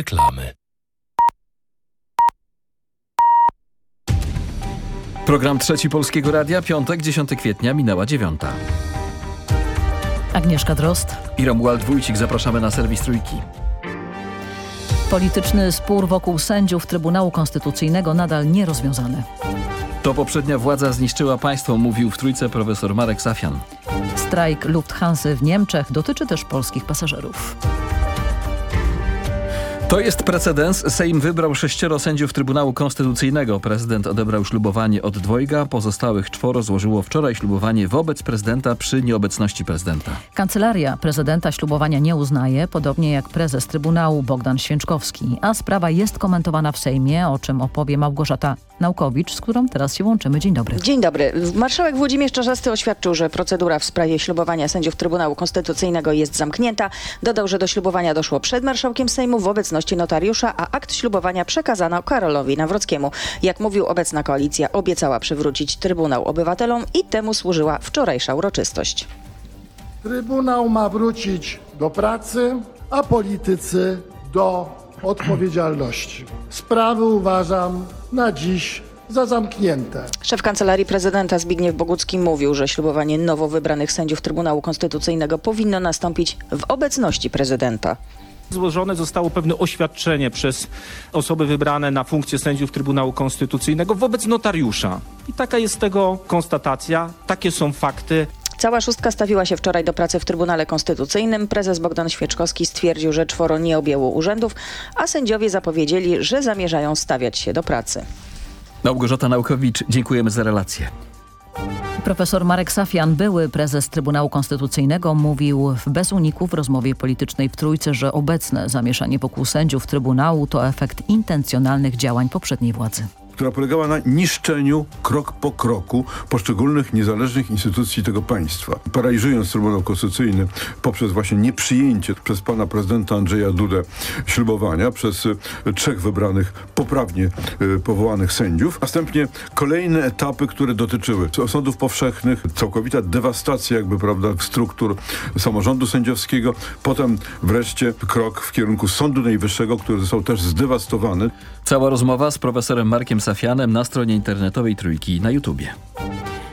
Reklamy. Program Trzeci Polskiego Radia, piątek, 10 kwietnia, minęła dziewiąta. Agnieszka Drost. I Romuald Wójcik, zapraszamy na serwis Trójki. Polityczny spór wokół sędziów Trybunału Konstytucyjnego nadal nierozwiązany. To poprzednia władza zniszczyła państwo, mówił w Trójce profesor Marek Safian. Strajk Lufthansa w Niemczech dotyczy też polskich pasażerów. To jest precedens. Sejm wybrał sześcioro sędziów Trybunału Konstytucyjnego. Prezydent odebrał ślubowanie od dwojga. Pozostałych czworo złożyło wczoraj ślubowanie wobec prezydenta przy nieobecności prezydenta. Kancelaria prezydenta ślubowania nie uznaje, podobnie jak prezes Trybunału Bogdan Święczkowski. A sprawa jest komentowana w Sejmie, o czym opowie Małgorzata Naukowicz, z którą teraz się łączymy. Dzień dobry. Dzień dobry. Marszałek Włodzimierz Czarzasty oświadczył, że procedura w sprawie ślubowania sędziów Trybunału Konstytucyjnego jest zamknięta. Dodał, że do ślubowania doszło przed marszałkiem Sejmu w obecności notariusza, a akt ślubowania przekazano Karolowi Nawrockiemu. Jak mówił, obecna koalicja obiecała przywrócić Trybunał obywatelom i temu służyła wczorajsza uroczystość. Trybunał ma wrócić do pracy, a politycy do odpowiedzialności. Sprawy uważam na dziś za zamknięte. Szef Kancelarii Prezydenta Zbigniew Bogucki mówił, że ślubowanie nowo wybranych sędziów Trybunału Konstytucyjnego powinno nastąpić w obecności prezydenta. Złożone zostało pewne oświadczenie przez osoby wybrane na funkcję sędziów Trybunału Konstytucyjnego wobec notariusza. I taka jest tego konstatacja, takie są fakty. Cała szóstka stawiła się wczoraj do pracy w Trybunale Konstytucyjnym. Prezes Bogdan Świeczkowski stwierdził, że czworo nie objęło urzędów, a sędziowie zapowiedzieli, że zamierzają stawiać się do pracy. Małgorzata Naukowicz, dziękujemy za relację. Profesor Marek Safian, były prezes Trybunału Konstytucyjnego, mówił w bez uniku w rozmowie politycznej w Trójce, że obecne zamieszanie wokół sędziów Trybunału to efekt intencjonalnych działań poprzedniej władzy która polegała na niszczeniu krok po kroku poszczególnych niezależnych instytucji tego państwa. Paraliżując Trybunał Konstytucyjny poprzez właśnie nieprzyjęcie przez pana prezydenta Andrzeja Dudę ślubowania przez e, trzech wybranych, poprawnie e, powołanych sędziów. Następnie kolejne etapy, które dotyczyły sądów powszechnych, całkowita dewastacja jakby, prawda, struktur samorządu sędziowskiego. Potem wreszcie krok w kierunku Sądu Najwyższego, który został też zdewastowany. Cała rozmowa z profesorem Markiem Safianem na stronie internetowej Trójki na YouTubie.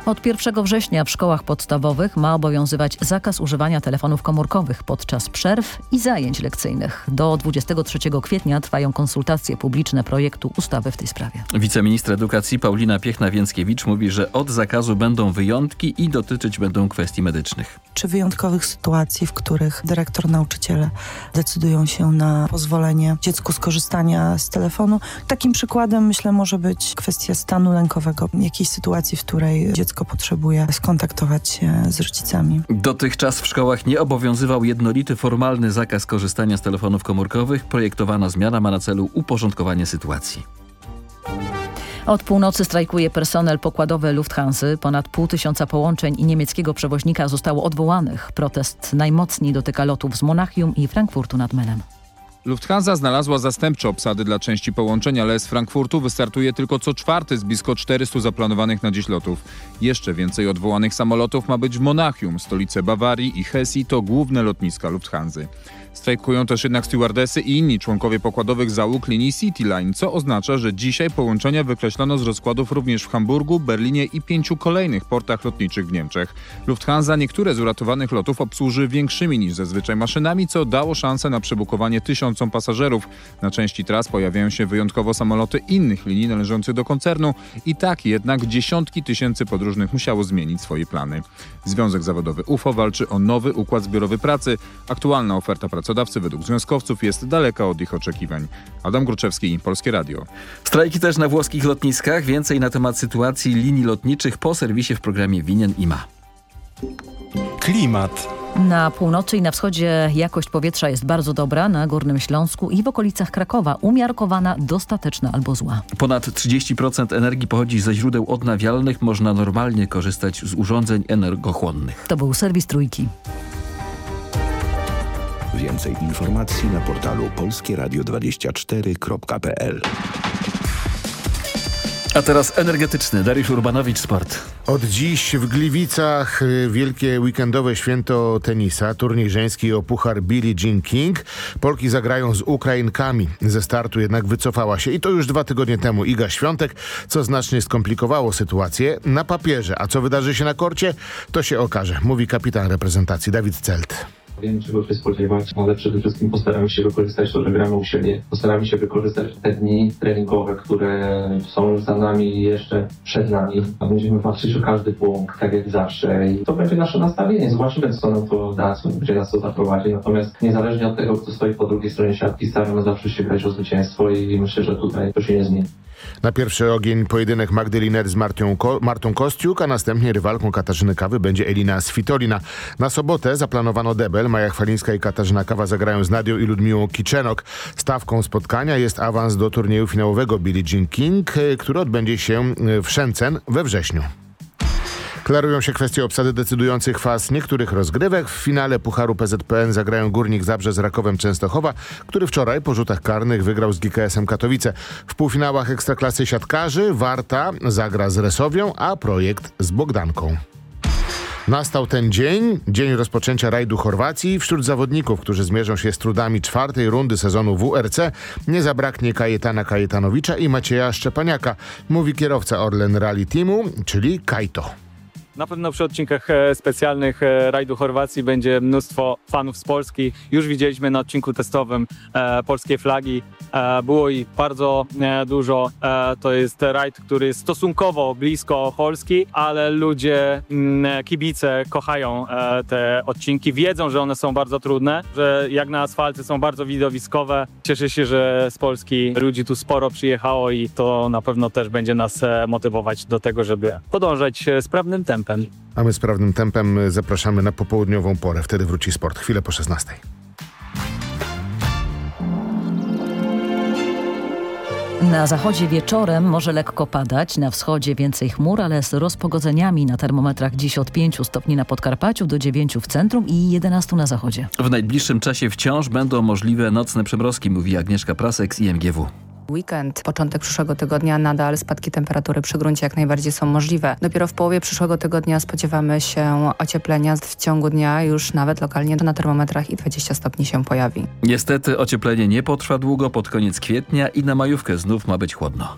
Od 1 września w szkołach podstawowych ma obowiązywać zakaz używania telefonów komórkowych podczas przerw i zajęć lekcyjnych. Do 23 kwietnia trwają konsultacje publiczne projektu ustawy w tej sprawie. Wiceminister edukacji Paulina Piechna-Więckiewicz mówi, że od zakazu będą wyjątki i dotyczyć będą kwestii medycznych. Czy wyjątkowych sytuacji, w których dyrektor, nauczyciele decydują się na pozwolenie dziecku skorzystania z telefonu. Takim przykładem myślę może być kwestia stanu lękowego, jakiejś sytuacji, w której dziecko dziecko potrzebuje skontaktować się z rodzicami. Dotychczas w szkołach nie obowiązywał jednolity formalny zakaz korzystania z telefonów komórkowych. Projektowana zmiana ma na celu uporządkowanie sytuacji. Od północy strajkuje personel pokładowy Lufthansa. Ponad pół tysiąca połączeń i niemieckiego przewoźnika zostało odwołanych. Protest najmocniej dotyka lotów z Monachium i Frankfurtu nad Menem. Lufthansa znalazła zastępcze obsady dla części połączeń, ale z Frankfurtu wystartuje tylko co czwarty z blisko 400 zaplanowanych na dziś lotów. Jeszcze więcej odwołanych samolotów ma być w Monachium, stolice Bawarii i Hesji to główne lotniska Lufthansa. Strajkują też jednak stewardesy i inni członkowie pokładowych załóg linii Cityline, co oznacza, że dzisiaj połączenia wykreślono z rozkładów również w Hamburgu, Berlinie i pięciu kolejnych portach lotniczych w Niemczech. Lufthansa niektóre z uratowanych lotów obsłuży większymi niż zazwyczaj maszynami, co dało szansę na przebukowanie tysiącom pasażerów. Na części tras pojawiają się wyjątkowo samoloty innych linii należących do koncernu i tak jednak dziesiątki tysięcy podróżnych musiało zmienić swoje plany. Związek Zawodowy UFO walczy o nowy układ zbiorowy pracy. Aktualna oferta pracy pracodawcy według związkowców jest daleka od ich oczekiwań. Adam Gruczewski, Polskie Radio. Strajki też na włoskich lotniskach. Więcej na temat sytuacji linii lotniczych po serwisie w programie Winien i Ma. Klimat. Na północy i na wschodzie jakość powietrza jest bardzo dobra, na Górnym Śląsku i w okolicach Krakowa umiarkowana, dostateczna albo zła. Ponad 30% energii pochodzi ze źródeł odnawialnych. Można normalnie korzystać z urządzeń energochłonnych. To był serwis Trójki. Więcej informacji na portalu polskieradio24.pl A teraz energetyczny. Dariusz Urbanowicz, Sport. Od dziś w Gliwicach y, wielkie weekendowe święto tenisa, turniej żeński o puchar Billie Jean King. Polki zagrają z Ukrainkami. Ze startu jednak wycofała się i to już dwa tygodnie temu Iga Świątek, co znacznie skomplikowało sytuację na papierze. A co wydarzy się na korcie, to się okaże, mówi kapitan reprezentacji Dawid Celt. Wiem, czego się spodziewać, ale przede wszystkim postaramy się wykorzystać to, że gramy u siebie. Postaramy się wykorzystać te dni treningowe, które są za nami i jeszcze przed nami. Będziemy walczyć o każdy punkt, tak jak zawsze. I to będzie nasze nastawienie. Zobaczymy, co nam to da, gdzie nas to zaprowadzi. Natomiast niezależnie od tego, kto stoi po drugiej stronie siatki, staramy zawsze się grać o zwycięstwo i myślę, że tutaj to się nie zmieni. Na pierwszy ogień pojedynek Magdy Liner z Martią Ko Martą Kostiuk, a następnie rywalką Katarzyny Kawy będzie Elina Svitolina. Na sobotę zaplanowano debel. Maja Chwalińska i Katarzyna Kawa zagrają z Nadią i Ludmiłą Kiczenok. Stawką spotkania jest awans do turnieju finałowego Billie Jean King, y, który odbędzie się y, w Shenzhen we wrześniu. Klarują się kwestie obsady decydujących faz niektórych rozgrywek. W finale Pucharu PZPN zagrają Górnik Zabrze z Rakowem Częstochowa, który wczoraj po rzutach karnych wygrał z GKS-em Katowice. W półfinałach Ekstraklasy Siatkarzy Warta zagra z Resowią, a Projekt z Bogdanką. Nastał ten dzień, dzień rozpoczęcia rajdu Chorwacji. Wśród zawodników, którzy zmierzą się z trudami czwartej rundy sezonu WRC, nie zabraknie Kajetana Kajetanowicza i Macieja Szczepaniaka, mówi kierowca Orlen Rally Teamu, czyli Kajto. Na pewno przy odcinkach e, specjalnych e, rajdu Chorwacji będzie mnóstwo fanów z Polski. Już widzieliśmy na odcinku testowym e, polskie flagi. Było ich bardzo dużo. To jest rajd, który jest stosunkowo blisko Polski, ale ludzie, mm, kibice kochają te odcinki. Wiedzą, że one są bardzo trudne, że jak na asfalty są bardzo widowiskowe. Cieszę się, że z Polski ludzi tu sporo przyjechało i to na pewno też będzie nas motywować do tego, żeby podążać sprawnym tempem. A my sprawnym tempem zapraszamy na popołudniową porę. Wtedy wróci sport. Chwilę po 16. Na zachodzie wieczorem może lekko padać, na wschodzie więcej chmur, ale z rozpogodzeniami na termometrach dziś od 5 stopni na Podkarpaciu do 9 w centrum i 11 na zachodzie. W najbliższym czasie wciąż będą możliwe nocne przymrozki, mówi Agnieszka Prasek z IMGW. Weekend, początek przyszłego tygodnia nadal spadki temperatury przy gruncie jak najbardziej są możliwe. Dopiero w połowie przyszłego tygodnia spodziewamy się ocieplenia. W ciągu dnia już nawet lokalnie na termometrach i 20 stopni się pojawi. Niestety ocieplenie nie potrwa długo, pod koniec kwietnia i na majówkę znów ma być chłodno.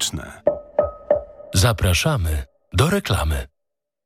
Zapraszamy do reklamy.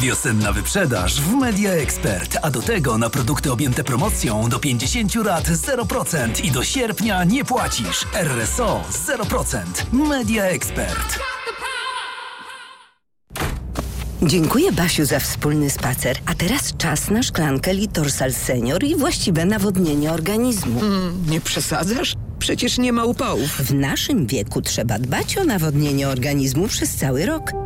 Wiosenna wyprzedaż w Media Expert, a do tego na produkty objęte promocją do 50 lat 0% i do sierpnia nie płacisz. RSO 0%. Media Expert. Dziękuję Basiu za wspólny spacer. A teraz czas na szklankę Litorsal Senior i właściwe nawodnienie organizmu. nie przesadzasz? Przecież nie ma upałów. W naszym wieku trzeba dbać o nawodnienie organizmu przez cały rok.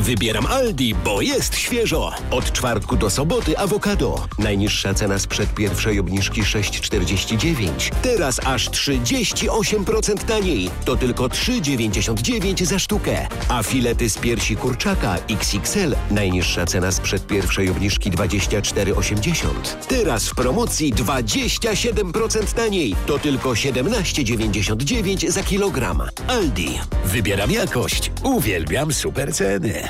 Wybieram Aldi, bo jest świeżo. Od czwartku do soboty awokado. Najniższa cena sprzed pierwszej obniżki 6,49. Teraz aż 38% taniej. To tylko 3,99 za sztukę. A filety z piersi kurczaka XXL. Najniższa cena sprzed pierwszej obniżki 24,80. Teraz w promocji 27% taniej. To tylko 17,99 za kilogram. Aldi. Wybieram jakość. Uwielbiam super ceny.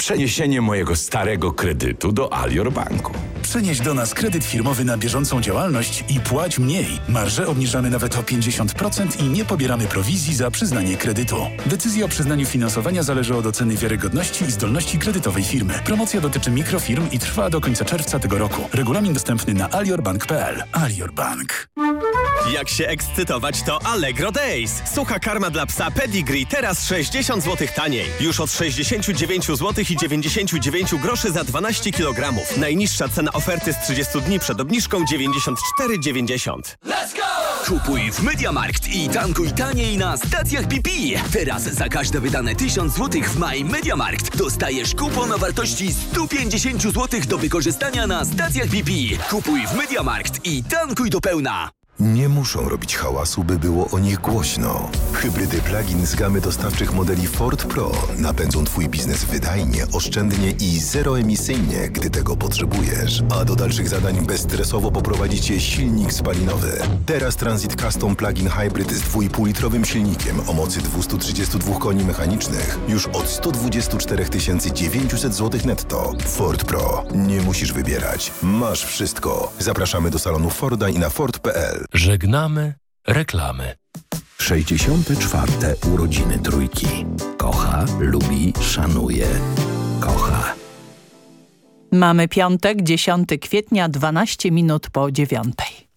przeniesienie mojego starego kredytu do Alior Banku. Przenieś do nas kredyt firmowy na bieżącą działalność i płać mniej. Marże obniżamy nawet o 50% i nie pobieramy prowizji za przyznanie kredytu. Decyzja o przyznaniu finansowania zależy od oceny wiarygodności i zdolności kredytowej firmy. Promocja dotyczy mikrofirm i trwa do końca czerwca tego roku. Regulamin dostępny na aliorbank.pl. Alior Bank. Jak się ekscytować to Allegro Days. Sucha karma dla psa Pedigree teraz 60 zł taniej. Już od 69 zł 99 groszy za 12 kg. Najniższa cena oferty z 30 dni przed obniżką 94,90. Kupuj w Mediamarkt i tankuj taniej na stacjach BP. Teraz za każde wydane 1000 zł w Maj Mediamarkt dostajesz kupon o wartości 150 zł do wykorzystania na stacjach BP. Kupuj w Mediamarkt i tankuj do pełna. Nie muszą robić hałasu, by było o nich głośno. Hybrydy plug-in z gamy dostawczych modeli Ford Pro napędzą Twój biznes wydajnie, oszczędnie i zeroemisyjnie, gdy tego potrzebujesz. A do dalszych zadań bezstresowo poprowadzi Cię silnik spalinowy. Teraz Transit Custom Plug-in Hybrid z 2,5-litrowym silnikiem o mocy 232 koni mechanicznych już od 124 900 zł netto. Ford Pro. Nie musisz wybierać. Masz wszystko. Zapraszamy do salonu Forda i na Ford.pl. Żegnamy reklamy. 64. urodziny trójki. Kocha, lubi, szanuje. Kocha. Mamy piątek, 10 kwietnia, 12 minut po dziewiątej.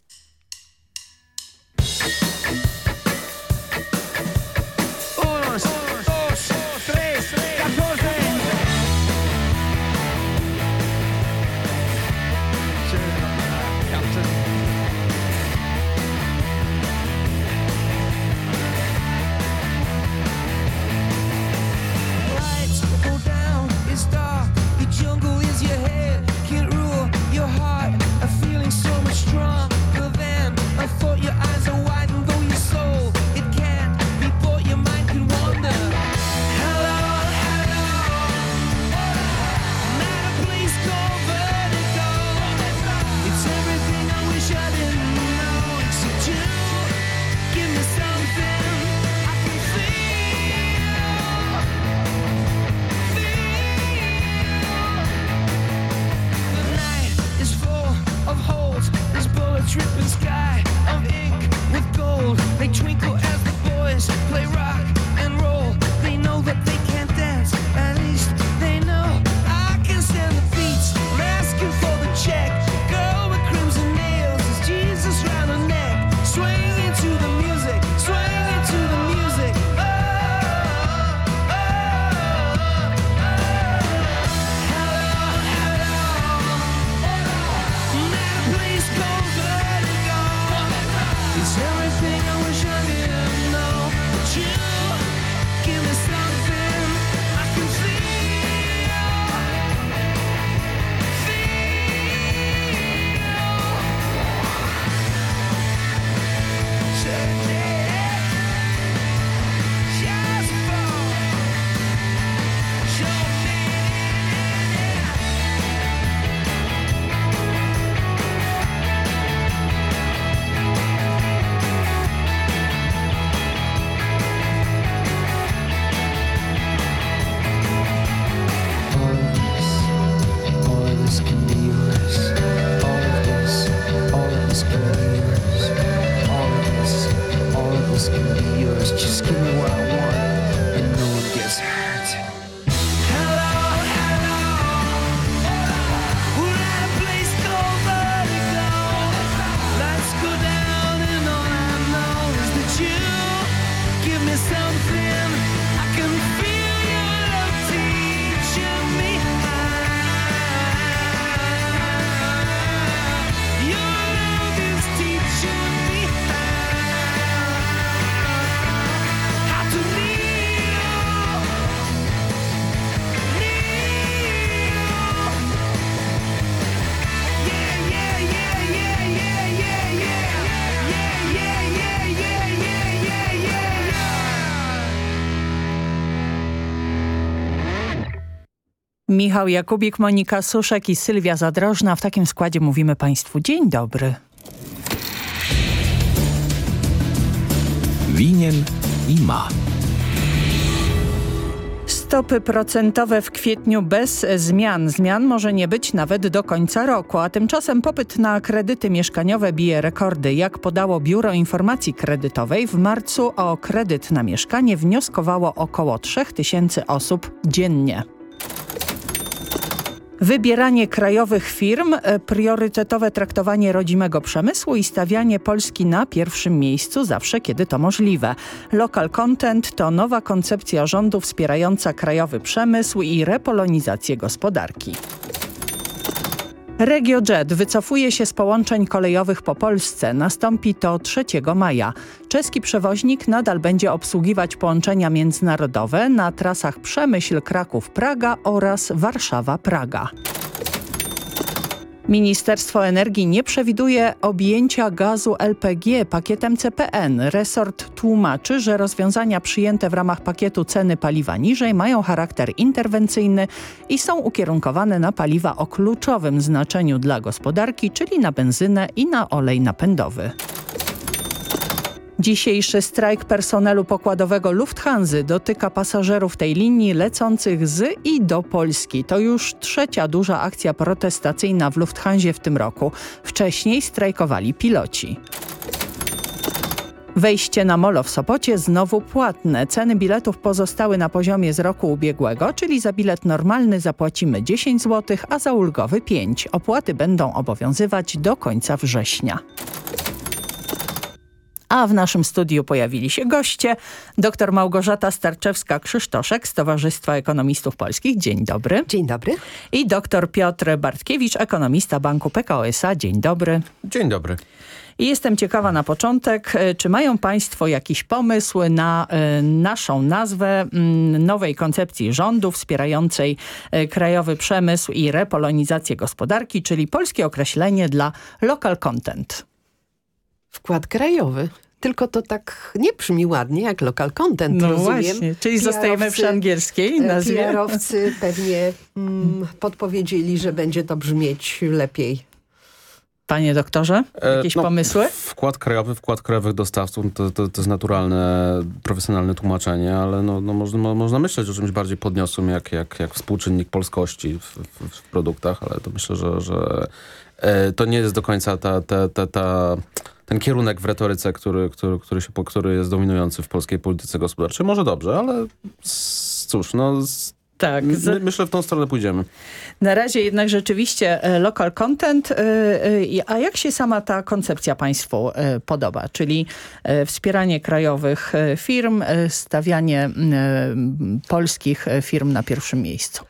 Michał Jakubik, Monika Suszek i Sylwia Zadrożna. W takim składzie mówimy Państwu dzień dobry. Winien i ma. Stopy procentowe w kwietniu bez zmian. Zmian może nie być nawet do końca roku, a tymczasem popyt na kredyty mieszkaniowe bije rekordy. Jak podało Biuro Informacji Kredytowej, w marcu o kredyt na mieszkanie wnioskowało około 3000 osób dziennie. Wybieranie krajowych firm, e, priorytetowe traktowanie rodzimego przemysłu i stawianie Polski na pierwszym miejscu zawsze, kiedy to możliwe. Local Content to nowa koncepcja rządu wspierająca krajowy przemysł i repolonizację gospodarki. RegioJet wycofuje się z połączeń kolejowych po Polsce. Nastąpi to 3 maja. Czeski przewoźnik nadal będzie obsługiwać połączenia międzynarodowe na trasach Przemyśl-Kraków-Praga oraz Warszawa-Praga. Ministerstwo Energii nie przewiduje objęcia gazu LPG pakietem CPN. Resort tłumaczy, że rozwiązania przyjęte w ramach pakietu ceny paliwa niżej mają charakter interwencyjny i są ukierunkowane na paliwa o kluczowym znaczeniu dla gospodarki, czyli na benzynę i na olej napędowy. Dzisiejszy strajk personelu pokładowego Lufthansa dotyka pasażerów tej linii lecących z i do Polski. To już trzecia duża akcja protestacyjna w Lufthansie w tym roku. Wcześniej strajkowali piloci. Wejście na molo w Sopocie znowu płatne. Ceny biletów pozostały na poziomie z roku ubiegłego, czyli za bilet normalny zapłacimy 10 zł, a za ulgowy 5. Opłaty będą obowiązywać do końca września a w naszym studiu pojawili się goście. Dr Małgorzata Starczewska-Krzysztoszek z Towarzystwa Ekonomistów Polskich. Dzień dobry. Dzień dobry. I dr Piotr Bartkiewicz, ekonomista Banku PKO SA. Dzień dobry. Dzień dobry. I jestem ciekawa na początek, e, czy mają Państwo jakiś pomysł na y, naszą nazwę y, nowej koncepcji rządu wspierającej y, krajowy przemysł i repolonizację gospodarki, czyli polskie określenie dla local content? Wkład krajowy tylko to tak nie brzmi ładnie jak local content, no rozumiem. Właśnie, czyli zostajemy przy angielskiej e, nazwie. PR-owcy pewnie mm, podpowiedzieli, że będzie to brzmieć lepiej. Panie doktorze, e, jakieś no, pomysły? Wkład krajowy, wkład krajowych dostawców to, to, to jest naturalne, profesjonalne tłumaczenie, ale no, no można, można myśleć o czymś bardziej podniosłym jak, jak, jak współczynnik polskości w, w, w produktach, ale to myślę, że, że e, to nie jest do końca ta, ta, ta, ta ten kierunek w retoryce, który, który, który, się, który jest dominujący w polskiej polityce gospodarczej. Może dobrze, ale cóż, no... Tak. My, myślę, w tą stronę pójdziemy. Na razie jednak rzeczywiście e, local content. E, e, a jak się sama ta koncepcja Państwu podoba? Czyli wspieranie krajowych firm, stawianie polskich firm na pierwszym miejscu.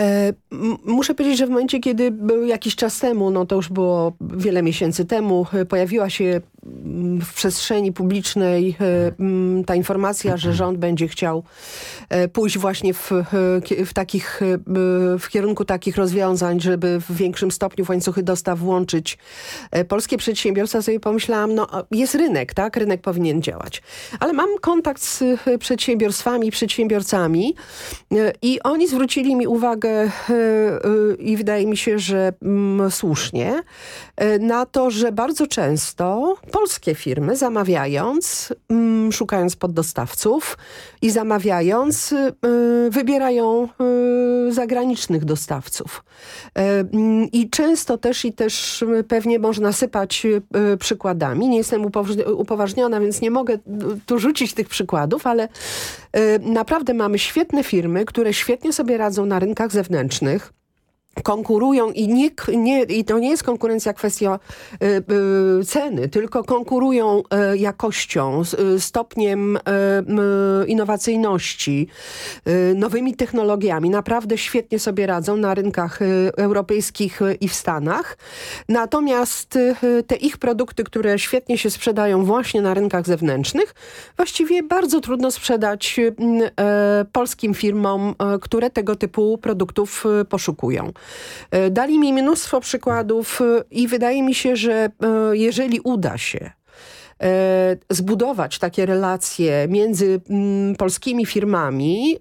E, muszę powiedzieć, że w momencie, kiedy był jakiś czas temu, no to już było wiele miesięcy temu, e, pojawiła się w przestrzeni publicznej e, ta informacja, że rząd będzie chciał pójść właśnie w, w, takich, w kierunku takich rozwiązań, żeby w większym stopniu w łańcuchy dostaw włączyć polskie przedsiębiorstwa, sobie pomyślałam, no jest rynek, tak? Rynek powinien działać. Ale mam kontakt z przedsiębiorstwami, przedsiębiorcami i oni zwrócili mi uwagę uwagę e, e, i wydaje mi się, że mm, słusznie e, na to, że bardzo często polskie firmy zamawiając, mm, szukając poddostawców i zamawiając, wybierają zagranicznych dostawców. Mm, I często też i też pewnie można sypać przykładami. Nie jestem upoważniona, więc nie mogę tu rzucić tych przykładów, ale naprawdę mamy świetne firmy, które świetnie sobie radzą na rynkach zewnętrznych konkurują i, nie, nie, i to nie jest konkurencja kwestia y, y, ceny, tylko konkurują y, jakością, stopniem innowacyjności, nowymi technologiami. Naprawdę świetnie sobie radzą na rynkach europejskich i w Stanach. Natomiast te ich produkty, które świetnie się sprzedają właśnie na rynkach zewnętrznych, właściwie bardzo trudno sprzedać polskim firmom, które tego typu produktów poszukują. E, dali mi mnóstwo przykładów e, i wydaje mi się, że e, jeżeli uda się zbudować takie relacje między mm, polskimi firmami,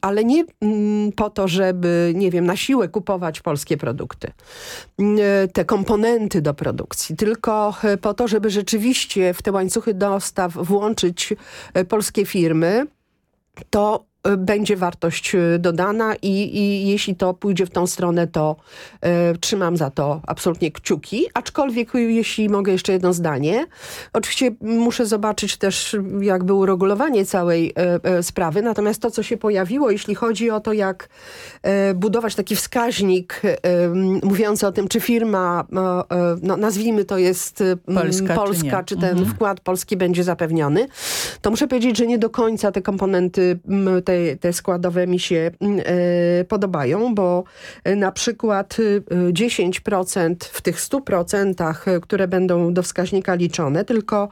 ale nie mm, po to, żeby, nie wiem, na siłę kupować polskie produkty, e, te komponenty do produkcji, tylko po to, żeby rzeczywiście w te łańcuchy dostaw włączyć polskie firmy, to będzie wartość y, dodana i, i jeśli to pójdzie w tą stronę, to y, trzymam za to absolutnie kciuki. Aczkolwiek, jeśli mogę jeszcze jedno zdanie, oczywiście muszę zobaczyć też jakby uregulowanie całej sprawy, natomiast to, co się pojawiło, jeśli chodzi o to, jak budować taki wskaźnik mówiący o tym, czy firma, no, nazwijmy to jest Polska, Polska czy, czy, ten mhm. wkład polski będzie zapewniony, to muszę powiedzieć, że nie do końca te komponenty te, te składowe mi się mm, e, podobają, bo e, na przykład 10% e, w tych 100%, które będą do wskaźnika liczone, tylko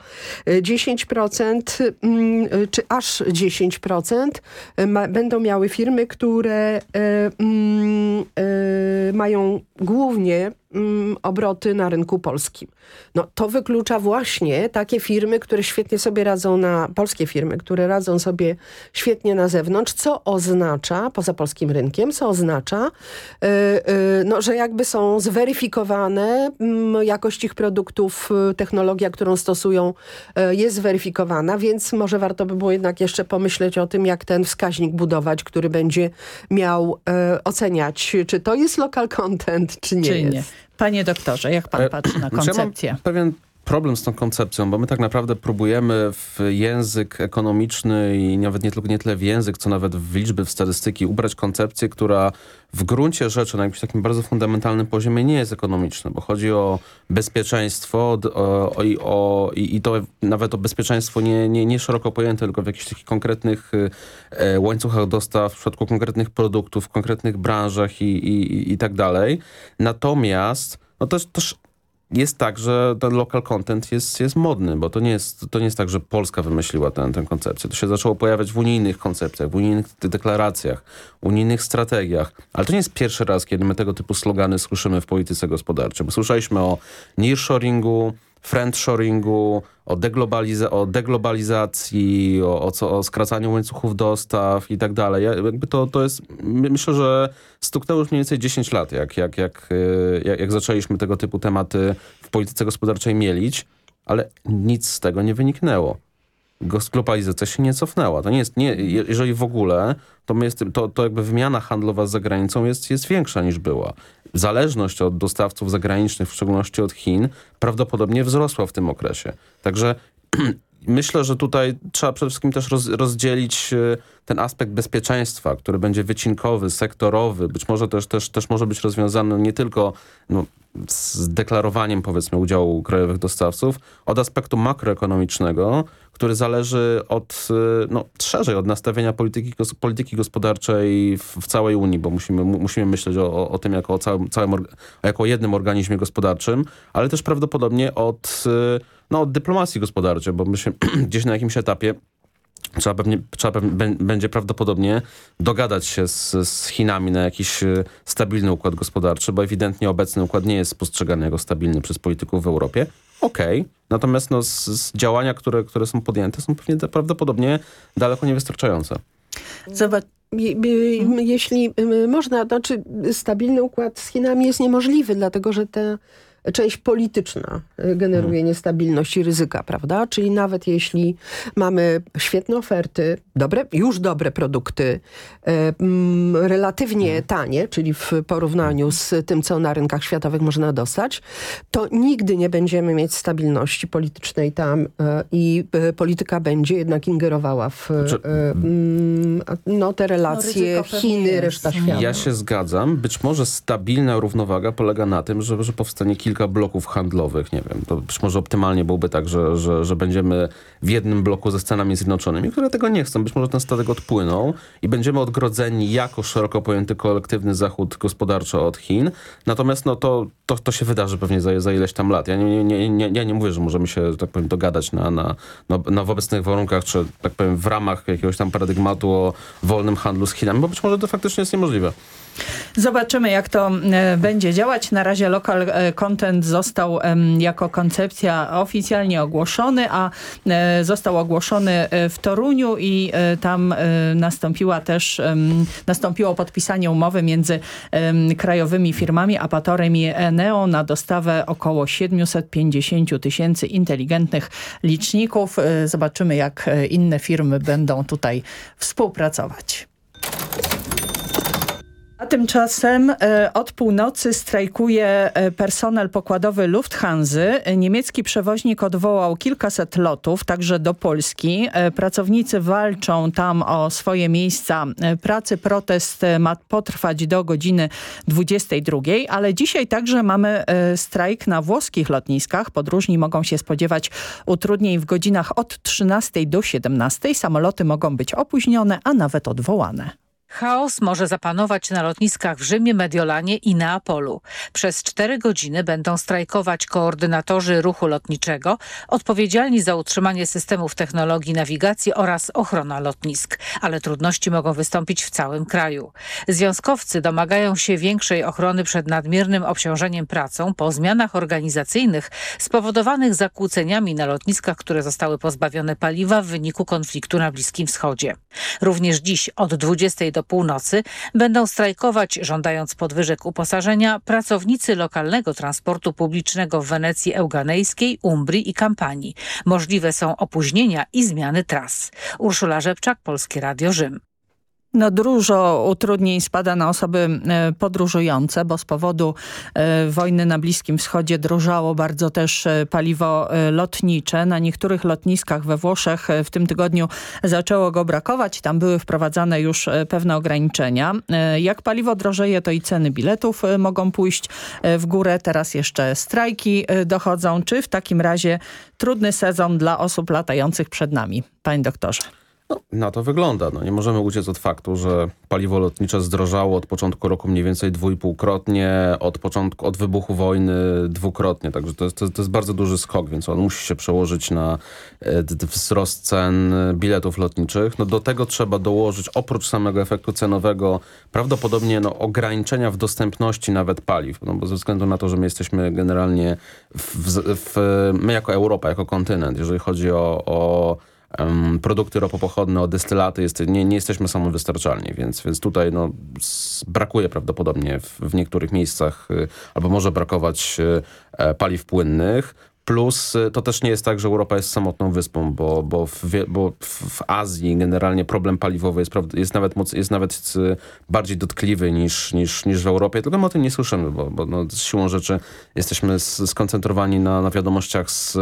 10% mm, czy aż 10% ma, będą miały firmy, które mm, mają głównie mm, obroty na rynku polskim. No to wyklucza właśnie takie firmy, które świetnie sobie radzą na, polskie firmy, które radzą sobie świetnie na zewnątrz, co oznacza, poza polskim rynkiem, co oznacza, yy, yy, no, że jakby są zweryfikowane, yy, jakość ich produktów, y, technologia, którą stosują y, jest zweryfikowana, więc może warto by było jednak jeszcze pomyśleć o tym, jak ten wskaźnik budować, który będzie miał y, oceniać, czy to jest local content, czy nie czy jest. Nie. Panie doktorze, jak pan e, patrzy na koncepcję? Ja pewien problem z tą koncepcją, bo my tak naprawdę próbujemy w język ekonomiczny i nawet nie tylko nie tyle w język, co nawet w liczby, w statystyki ubrać koncepcję, która w gruncie rzeczy na jakimś takim bardzo fundamentalnym poziomie nie jest ekonomiczna, bo chodzi o bezpieczeństwo o, o, o, i, i to nawet o bezpieczeństwo nie, nie, nie szeroko pojęte, tylko w jakichś takich konkretnych e, łańcuchach dostaw, w przypadku konkretnych produktów, w konkretnych branżach i, i, i tak dalej. Natomiast no też, też jest tak, że ten local content jest, jest modny, bo to nie jest, to nie jest tak, że Polska wymyśliła tę, tę koncepcję. To się zaczęło pojawiać w unijnych koncepcjach, w unijnych deklaracjach, unijnych strategiach. Ale to nie jest pierwszy raz, kiedy my tego typu slogany słyszymy w polityce gospodarczej. Bo słyszeliśmy o nearshoringu, friendshoringu, o, deglobaliza o deglobalizacji, o, o, co, o skracaniu łańcuchów dostaw i tak dalej. Jakby to, to jest, myślę, że stuknęło już mniej więcej 10 lat, jak, jak, jak, e, jak, jak zaczęliśmy tego typu tematy w polityce gospodarczej mielić, ale nic z tego nie wyniknęło globalizacja się nie cofnęła. To nie jest, nie, jeżeli w ogóle, to, my jest, to, to jakby wymiana handlowa z zagranicą jest, jest większa niż była. Zależność od dostawców zagranicznych, w szczególności od Chin, prawdopodobnie wzrosła w tym okresie. Także myślę, że tutaj trzeba przede wszystkim też roz, rozdzielić e, ten aspekt bezpieczeństwa, który będzie wycinkowy, sektorowy, być może też, też, też może być rozwiązany nie tylko no, z deklarowaniem powiedzmy udziału krajowych dostawców, od aspektu makroekonomicznego, który zależy od, y, no, szerzej od nastawienia polityki, polityki gospodarczej w, w całej Unii, bo musimy, musimy myśleć o, o tym jako o całym, całym jako jednym organizmie gospodarczym, ale też prawdopodobnie od, y, no, dyplomacji gospodarczej, bo my się gdzieś na jakimś etapie Trzeba, pewnie, trzeba pewnie, będzie prawdopodobnie dogadać się z, z, Chinami na jakiś y, stabilny układ gospodarczy, bo ewidentnie obecny układ nie jest postrzegany jako stabilny przez polityków w Europie. Okej, okay. natomiast no, z, z, działania, które, które są podjęte są pewnie prawdopodobnie daleko niewystarczające. Zobacz, jeśli można, to czy stabilny układ z Chinami jest niemożliwy, dlatego że te część polityczna y, generuje hmm. niestabilność i ryzyka, prawda? Czyli nawet jeśli mamy świetne oferty, dobre, już dobre produkty, e, mm, relatywnie hmm. tanie, czyli w porównaniu z tym, co na rynkach światowych można dostać, to nigdy nie będziemy mieć stabilności politycznej tam e, i polityka będzie jednak ingerowała w znaczy, mm, no, te relacje no, Chiny, reszta świata. Ja się zgadzam. Być może stabilna równowaga polega na tym, że, że powstanie kilka kilka bloków handlowych, nie wiem, to być może optymalnie byłoby tak, że, że, że będziemy w jednym bloku ze Stanami Zjednoczonymi, które tego nie chcą. Być może ten statek odpłyną i będziemy odgrodzeni jako szeroko pojęty kolektywny zachód gospodarczo od Chin. Natomiast no, to, to, to się wydarzy pewnie za, za ileś tam lat. Ja nie, nie, nie, nie, mówię, że możemy się, tak powiem, dogadać na, na, na, na w obecnych warunkach, czy tak powiem w ramach jakiegoś tam paradygmatu o wolnym handlu z Chinami, bo być może to faktycznie jest niemożliwe. Zobaczymy, jak to e, będzie działać. Na razie local e, content został jako koncepcja oficjalnie ogłoszony, a e, został ogłoszony w Toruniu i tam nastąpiła też, nastąpiło podpisanie umowy między krajowymi firmami Apatorem i Eneo na dostawę około 750 tysięcy inteligentnych liczników. Zobaczymy, jak inne firmy będą tutaj współpracować. A tymczasem e, od północy strajkuje e, personel pokładowy Lufthansa. Niemiecki przewoźnik odwołał kilkaset lotów, także do Polski. E, pracownicy walczą tam o swoje miejsca pracy. Protest ma potrwać do godziny 22, ale dzisiaj także mamy strajk na włoskich lotniskach. Podróżni mogą się spodziewać utrudnień w godzinach od 13 do 17. Samoloty mogą być opóźnione, a nawet odwołane. Chaos może zapanować na lotniskach w Rzymie, Mediolanie i Neapolu. Przez cztery godziny będą strajkować koordynatorzy ruchu lotniczego, odpowiedzialni za utrzymanie systemów technologii nawigacji oraz ochrona lotnisk. Ale trudności mogą wystąpić w całym kraju. Związkowcy domagają się większej ochrony przed nadmiernym obciążeniem pracą po zmianach organizacyjnych spowodowanych zakłóceniami na lotniskach, które zostały pozbawione paliwa w wyniku konfliktu na Bliskim Wschodzie. Również dziś od 20 do północy będą strajkować, żądając podwyżek uposażenia, pracownicy lokalnego transportu publicznego w Wenecji Euganejskiej, Umbrii i Kampanii. Możliwe są opóźnienia i zmiany tras. Urszula Rzepczak, Polskie Radio Rzym. No dużo utrudnień spada na osoby e, podróżujące, bo z powodu e, wojny na Bliskim Wschodzie drożało bardzo też e, paliwo lotnicze. Na niektórych lotniskach we Włoszech w tym tygodniu zaczęło go brakować. Tam były wprowadzane już pewne ograniczenia. Jak paliwo drożeje, to i ceny biletów mogą pójść w górę. Teraz jeszcze strajki dochodzą. Czy w takim razie trudny sezon dla osób latających przed nami? Panie doktorze. No, na to wygląda. No, nie możemy uciec od faktu, że paliwo lotnicze zdrożało od początku roku mniej więcej dwójpółkrotnie, od początku, od wybuchu wojny dwukrotnie. Także to jest, to, jest bardzo duży skok, więc on musi się przełożyć na e, wzrost cen biletów lotniczych. No, do tego trzeba dołożyć oprócz samego efektu cenowego prawdopodobnie no, ograniczenia w dostępności nawet paliw. No, bo ze względu na to, że my jesteśmy generalnie w, w my jako Europa, jako kontynent, jeżeli chodzi o, o um, produkty ropopochodne, destylaty, jest, nie, nie jesteśmy samowystarczalni, więc, więc tutaj no, brakuje prawdopodobnie w, w niektórych miejscach y, albo może brakować y, e, paliw płynnych. Plus y, to też nie jest tak, że Europa jest samotną wyspą, bo, bo, w, bo w Azji generalnie problem paliwowy jest, jest, nawet, moc, jest nawet y, bardziej dotkliwy niż, niż, niż w Europie, tylko my o tym nie słyszymy, bo, bo no, siłą rzeczy jesteśmy skoncentrowani na, na wiadomościach z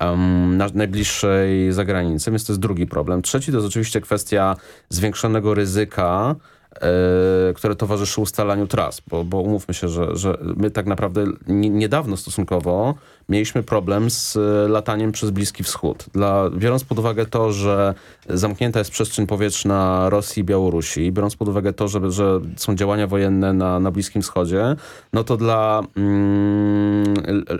um, na najbliższej zagranicy, więc to jest drugi problem. Trzeci to jest oczywiście kwestia zwiększonego ryzyka E, które towarzyszy ustalaniu tras, bo, bo umówmy się, że, że my tak naprawdę niedawno stosunkowo mieliśmy problem z lataniem przez Bliski Wschód. Dla, biorąc pod uwagę to, że zamknięta jest przestrzeń powietrzna Rosji i Białorusi, biorąc pod uwagę to, że, że są działania wojenne na, na Bliskim Wschodzie, no to dla mm,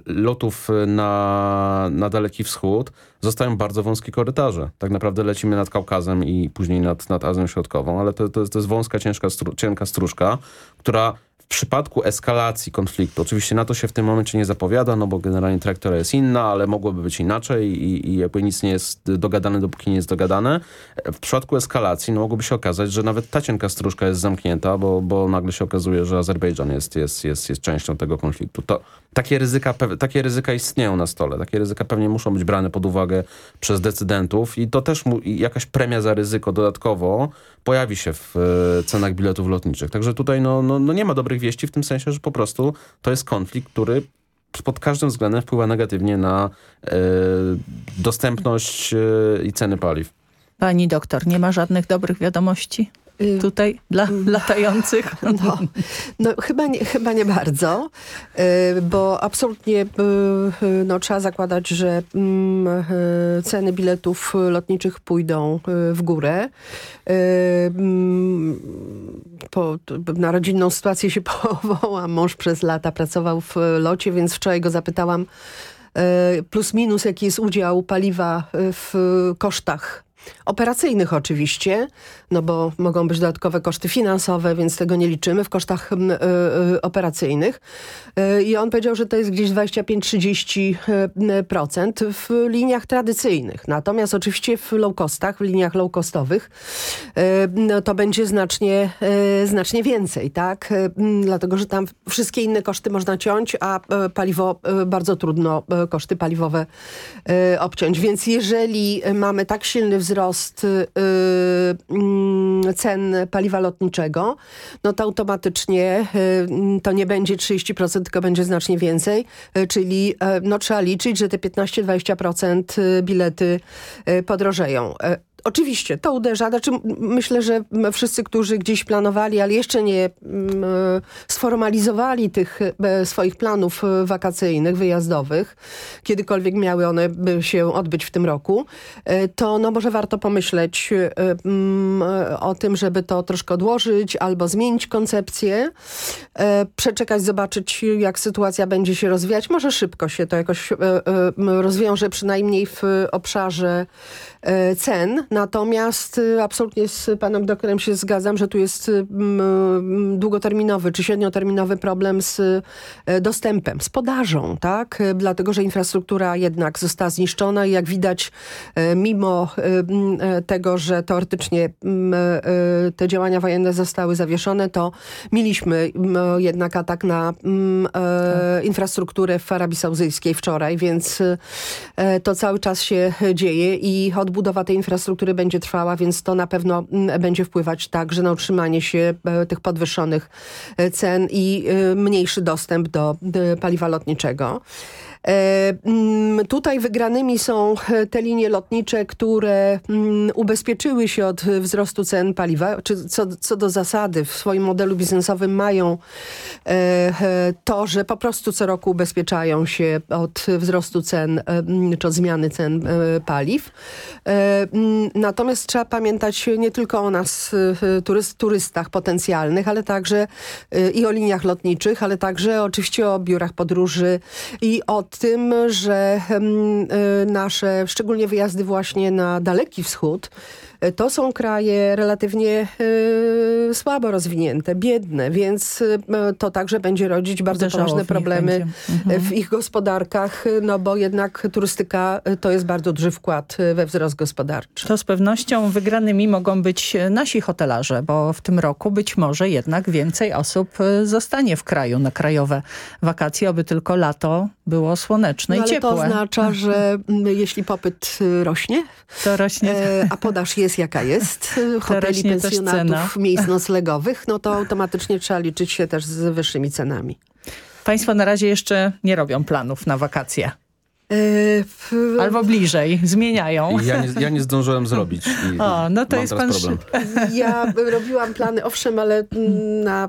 lotów na, na Daleki Wschód zostają bardzo wąskie korytarze. Tak naprawdę lecimy nad Kaukazem i później nad, nad Azją Środkową, ale to, to, jest, to jest wąska, ciężka, stru, cienka stróżka, która przypadku eskalacji konfliktu, oczywiście na to się w tym momencie nie zapowiada, no bo generalnie trajektoria jest inna, ale mogłoby być inaczej i, i jakby nic nie jest dogadane, dopóki nie jest dogadane. W przypadku eskalacji no mogłoby się okazać, że nawet ta cienka stróżka jest zamknięta, bo, bo nagle się okazuje, że Azerbejdżan jest, jest, jest, jest częścią tego konfliktu. To takie ryzyka, takie ryzyka istnieją na stole. Takie ryzyka pewnie muszą być brane pod uwagę przez decydentów i to też mu, jakaś premia za ryzyko dodatkowo pojawi się w e, cenach biletów lotniczych. Także tutaj no, no, no nie ma dobrych wieści w tym sensie, że po prostu to jest konflikt, który pod każdym względem wpływa negatywnie na e, dostępność e, i ceny paliw. Pani doktor, nie ma żadnych dobrych wiadomości? Y, tutaj dla mm. latających? No, no chyba, nie, chyba nie bardzo, y, bo absolutnie y, no, trzeba zakładać, że mm, ceny biletów lotniczych pójdą w górę. Mm, po, na rodzinną sytuację się powołam. Mąż przez lata pracował w locie, więc wczoraj go zapytałam plus minus jaki jest udział paliwa w kosztach operacyjnych oczywiście, no bo mogą być dodatkowe koszty finansowe, więc tego nie liczymy w kosztach operacyjnych. I on powiedział, że to jest gdzieś 25-30% w liniach tradycyjnych. Natomiast oczywiście w low costach, w liniach low costowych no to będzie znacznie, znacznie więcej, tak? Dlatego, że tam wszystkie inne koszty można ciąć, a paliwo bardzo trudno koszty paliwowe obciąć. Więc jeżeli mamy tak silny wzrost cen paliwa lotniczego, no to automatycznie to nie będzie 30%, tylko będzie znacznie więcej, czyli no, trzeba liczyć, że te 15-20% bilety podrożeją. Oczywiście, to uderza. Znaczy, myślę, że wszyscy, którzy gdzieś planowali, ale jeszcze nie sformalizowali tych swoich planów wakacyjnych, wyjazdowych, kiedykolwiek miały one się odbyć w tym roku, to no może warto pomyśleć o tym, żeby to troszkę odłożyć albo zmienić koncepcję, przeczekać, zobaczyć jak sytuacja będzie się rozwijać. Może szybko się to jakoś rozwiąże, przynajmniej w obszarze cen, Natomiast y, absolutnie z panem doktorem się zgadzam, że tu jest y, długoterminowy czy średnioterminowy problem z y, dostępem, z podażą, tak? Dlatego, że infrastruktura jednak została zniszczona i jak widać, mimo tego, że teoretycznie te działania wojenne zostały zawieszone, to mieliśmy jednak atak na infrastrukturę w Arabii Saudyjskiej wczoraj, więc to cały czas się dzieje i odbudowa tej infrastruktury który będzie trwała, więc to na pewno mm, będzie wpływać także na utrzymanie się e, tych podwyższonych e, cen i e, mniejszy dostęp do paliwa lotniczego. E, mm, tutaj wygranymi są e, te linie lotnicze, które mm, ubezpieczyły się od wzrostu cen paliwa, czy co, co do zasady w swoim modelu biznesowym mają e, to, że po prostu co roku ubezpieczają się od wzrostu cen, mm, czy od zmiany cen paliw. Natomiast trzeba pamiętać nie tylko o nas, turyst, turystach potencjalnych, ale także i o liniach lotniczych, ale także oczywiście o biurach podróży i o tym, że nasze, szczególnie wyjazdy właśnie na Daleki Wschód, to są kraje relatywnie y, słabo rozwinięte, biedne, więc y, to także będzie rodzić bardzo Uderzało poważne problemy mhm. w ich gospodarkach, no bo jednak turystyka y, to jest bardzo duży wkład we wzrost gospodarczy. To z pewnością wygranymi mogą być nasi hotelarze, bo w tym roku być może jednak więcej osób zostanie w kraju na krajowe wakacje, aby tylko lato było słoneczne no, i ciepłe. Ale to oznacza, że mm, jeśli popyt rośnie, to rośnie. E, a podaż jest jaka jest, hoteli, pensjonatów, miejsc noclegowych, no to automatycznie trzeba liczyć się też z wyższymi cenami. Państwo na razie jeszcze nie robią planów na wakacje. E, Albo bliżej, zmieniają. Ja nie, ja nie zdążyłem zrobić. o, no to jest pan problem. Ja robiłam plany, owszem, ale na e,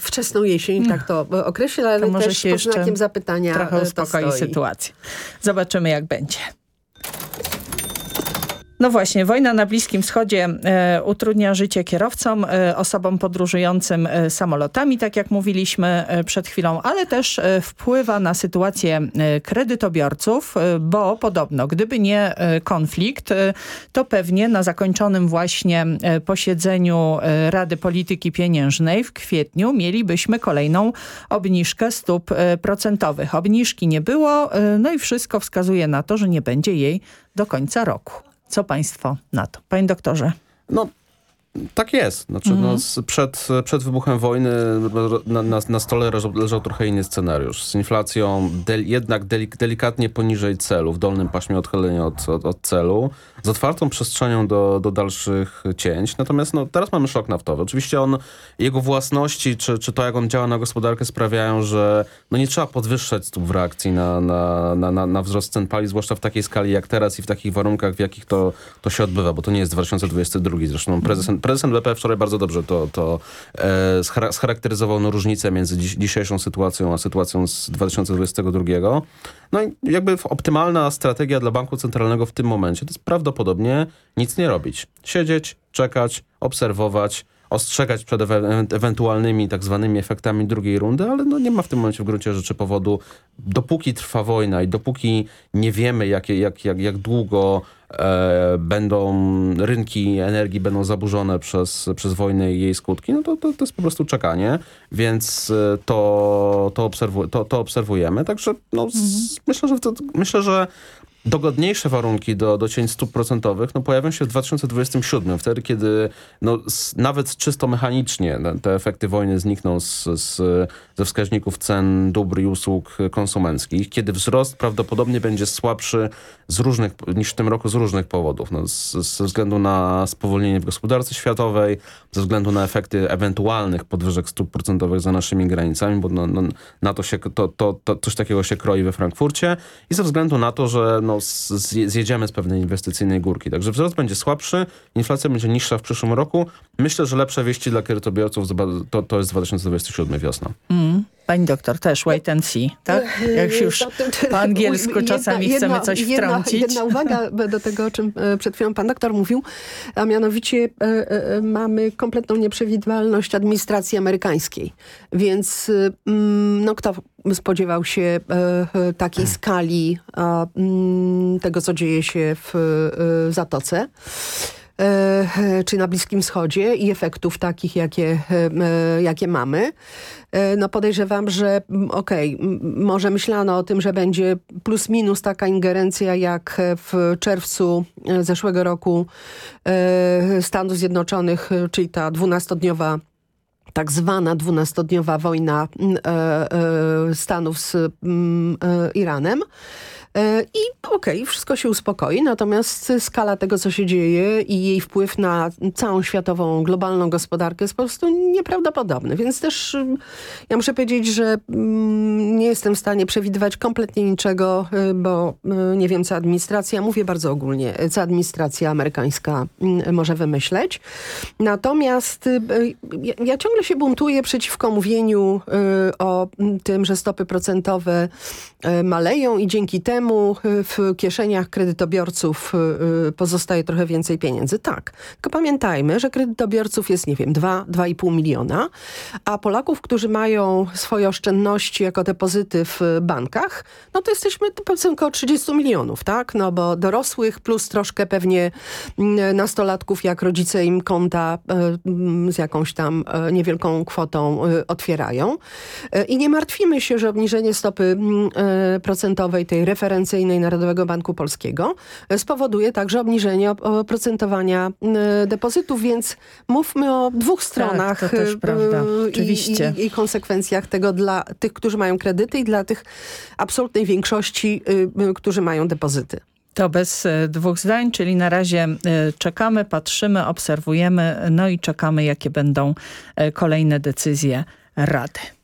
wczesną jesień, tak to określę, ale to może też się pod znakiem zapytania trochę uspokoi sytuację. Zobaczymy jak będzie. No właśnie, wojna na Bliskim Wschodzie e, utrudnia życie kierowcom, e, osobom podróżującym e, samolotami, tak jak mówiliśmy e, przed chwilą, ale też e, wpływa na sytuację e, kredytobiorców, bo podobno, gdyby nie konflikt, to pewnie na zakończonym właśnie posiedzeniu Rady Polityki Pieniężnej w kwietniu mielibyśmy kolejną obniżkę stóp procentowych. Obniżki nie było, no i wszystko wskazuje na to, że nie będzie jej do końca roku. Co państwo na to? Panie doktorze. No, tak jest. Znaczy, no, mhm. przed, przed wybuchem wojny na, na, na stole leżał, leżał, trochę inny scenariusz. Z inflacją del, jednak delik, delikatnie poniżej celu, w dolnym paśmie odchylenia od, od, od, celu, z otwartą przestrzenią do, do dalszych cięć. Natomiast no, teraz mamy szok naftowy. Oczywiście on, jego własności, czy, czy to jak on działa na gospodarkę sprawiają, że no, nie trzeba podwyższać stóp w reakcji na, na, na, na, wzrost cen paliw, zwłaszcza w takiej skali jak teraz i w takich warunkach, w jakich to, to się odbywa, bo to nie jest 2022. Zresztą prezes, prezes NBP wczoraj bardzo dobrze to, to e, scharakteryzował no, różnicę między dziś, dzisiejszą sytuacją a sytuacją z 2022. No i jakby optymalna strategia dla banku centralnego w tym momencie to jest prawdopodobnie nic nie robić. Siedzieć, czekać, obserwować, ostrzegać przed ewe ewentualnymi tak zwanymi efektami drugiej rundy, ale no nie ma w tym momencie w gruncie rzeczy powodu, dopóki trwa wojna i dopóki nie wiemy jak, jak, jak, jak długo e, będą rynki energii będą zaburzone przez, przez wojnę i jej skutki, no to, to, to jest po prostu czekanie, więc e, to, to, obserwu, to, to obserwujemy. Także no, mhm. myślę, że to, myślę, że dogodniejsze warunki do, do cięć stóp procentowych no, pojawią się w 2027, wtedy kiedy no, z, nawet czysto mechanicznie te efekty wojny znikną z, z, ze wskaźników cen dóbr i usług konsumenckich, kiedy wzrost prawdopodobnie będzie słabszy z różnych, niż w tym roku z różnych powodów. No, z, ze względu na spowolnienie w gospodarce światowej, ze względu na efekty ewentualnych podwyżek stóp procentowych za naszymi granicami, bo no, no, na to, się, to, to, to coś takiego się kroi we Frankfurcie i ze względu na to, że no, zjedziemy z pewnej inwestycyjnej górki. Także wzrost będzie słabszy, inflacja będzie niższa w przyszłym roku. Myślę, że lepsze wieści dla kredytobiorców to, to jest 2027 wiosna. Mm. Pani doktor, też wait and see, tak? Jak już po angielsku czasami jedna, chcemy coś wtrącić. Jedna, jedna uwaga do tego, o czym e, przed chwilą pan doktor mówił, a mianowicie e, e, mamy kompletną nieprzewidywalność administracji amerykańskiej. Więc mm, no kto spodziewał się takiej skali mm, tego, co dzieje się w Zatoce? Czy na Bliskim Wschodzie i efektów takich, jakie, jakie mamy. E, no podejrzewam, że okej, okay, może myślano o tym, że będzie plus minus taka ingerencja jak w czerwcu e, zeszłego roku e, Stanów Zjednoczonych, czyli ta dwunastodniowa tak zwana dwunastodniowa wojna Stanów z Iranem. E, I okej, okay, wszystko się uspokoi, natomiast skala tego, co się dzieje i jej wpływ na całą światową, globalną gospodarkę jest po prostu nieprawdopodobny. Więc też mm, ja muszę powiedzieć, że mm, nie jestem w stanie przewidywać kompletnie niczego, y, bo y, nie wiem, co administracja, mówię bardzo ogólnie, co administracja amerykańska mm, może wymyśleć. Natomiast ja, ja ciągle się buntuję przeciwko mówieniu o tym, że stopy procentowe maleją i dzięki temu y, w kieszeniach kredytobiorców y, y, pozostaje trochę więcej pieniędzy. Tak, tylko pamiętajmy, że kredytobiorców jest, nie wiem, 2-2,5 miliona, a Polaków, którzy mają swoje oszczędności jako depozyty w bankach, no to jesteśmy powiedzmy około 30 milionów, tak? No bo dorosłych plus troszkę pewnie mm, nastolatków, jak rodzice im konta mm, z jakąś tam niewielką kwotą otwierają. I nie martwimy się, że obniżenie stopy mm, procentowej tej referencji referencyjnej Narodowego Banku Polskiego spowoduje także obniżenie oprocentowania depozytów, więc mówmy o dwóch tak, stronach tak, to też prawda. Oczywiście. I, i, i konsekwencjach tego dla tych, którzy mają kredyty i dla tych absolutnej większości, którzy mają depozyty. To bez e, dwóch zdań, czyli na razie e, czekamy, patrzymy, obserwujemy, no i czekamy, jakie będą e, kolejne decyzje Rady.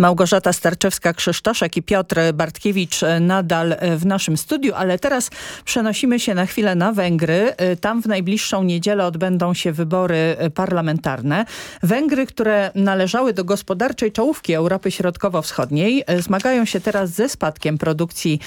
Małgorzata Starczewska-Krzysztoszek i Piotr Bartkiewicz nadal w naszym studiu, ale teraz przenosimy się na chwilę na Węgry. Tam w najbliższą niedzielę odbędą się wybory parlamentarne. Węgry, które należały do gospodarczej czołówki Europy Środkowo-Wschodniej, zmagają się teraz ze spadkiem produkcji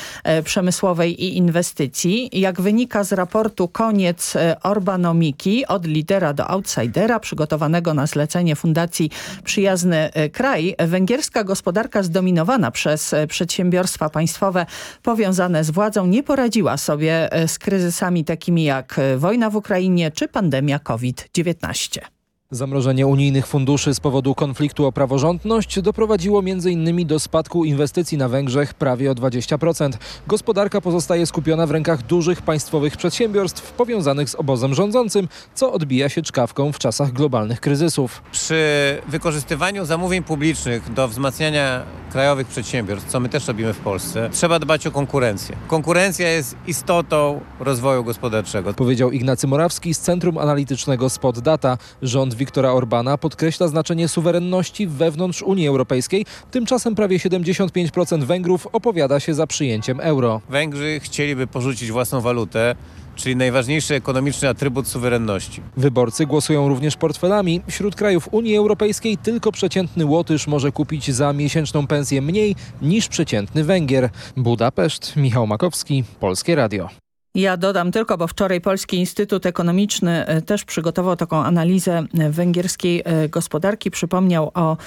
przemysłowej i inwestycji. Jak wynika z raportu Koniec Orbanomiki od lidera do outsidera, przygotowanego na zlecenie Fundacji Przyjazny Kraj, węgierska gospodarka zdominowana przez e, przedsiębiorstwa państwowe powiązane z władzą nie poradziła sobie e, z kryzysami takimi jak e, wojna w Ukrainie czy pandemia COVID-19. Zamrożenie unijnych funduszy z powodu konfliktu o praworządność doprowadziło m.in. do spadku inwestycji na Węgrzech prawie o 20%. Gospodarka pozostaje skupiona w rękach dużych państwowych przedsiębiorstw powiązanych z obozem rządzącym, co odbija się czkawką w czasach globalnych kryzysów. Przy wykorzystywaniu zamówień publicznych do wzmacniania krajowych przedsiębiorstw, co my też robimy w Polsce, trzeba dbać o konkurencję. Konkurencja jest istotą rozwoju gospodarczego. Powiedział Ignacy Morawski z Centrum Analitycznego Spot Data. Rząd Viktora Orbana podkreśla znaczenie suwerenności wewnątrz Unii Europejskiej. Tymczasem prawie 75% Węgrów opowiada się za przyjęciem euro. Węgrzy chcieliby porzucić własną walutę, czyli najważniejszy ekonomiczny atrybut suwerenności. Wyborcy głosują również portfelami. Wśród krajów Unii Europejskiej tylko przeciętny Łotysz może kupić za miesięczną pensję mniej niż przeciętny Węgier. Budapeszt, Michał Makowski, Polskie Radio. Ja dodam tylko, bo wczoraj Polski Instytut Ekonomiczny e, też przygotował taką analizę e, węgierskiej e, gospodarki. Przypomniał o,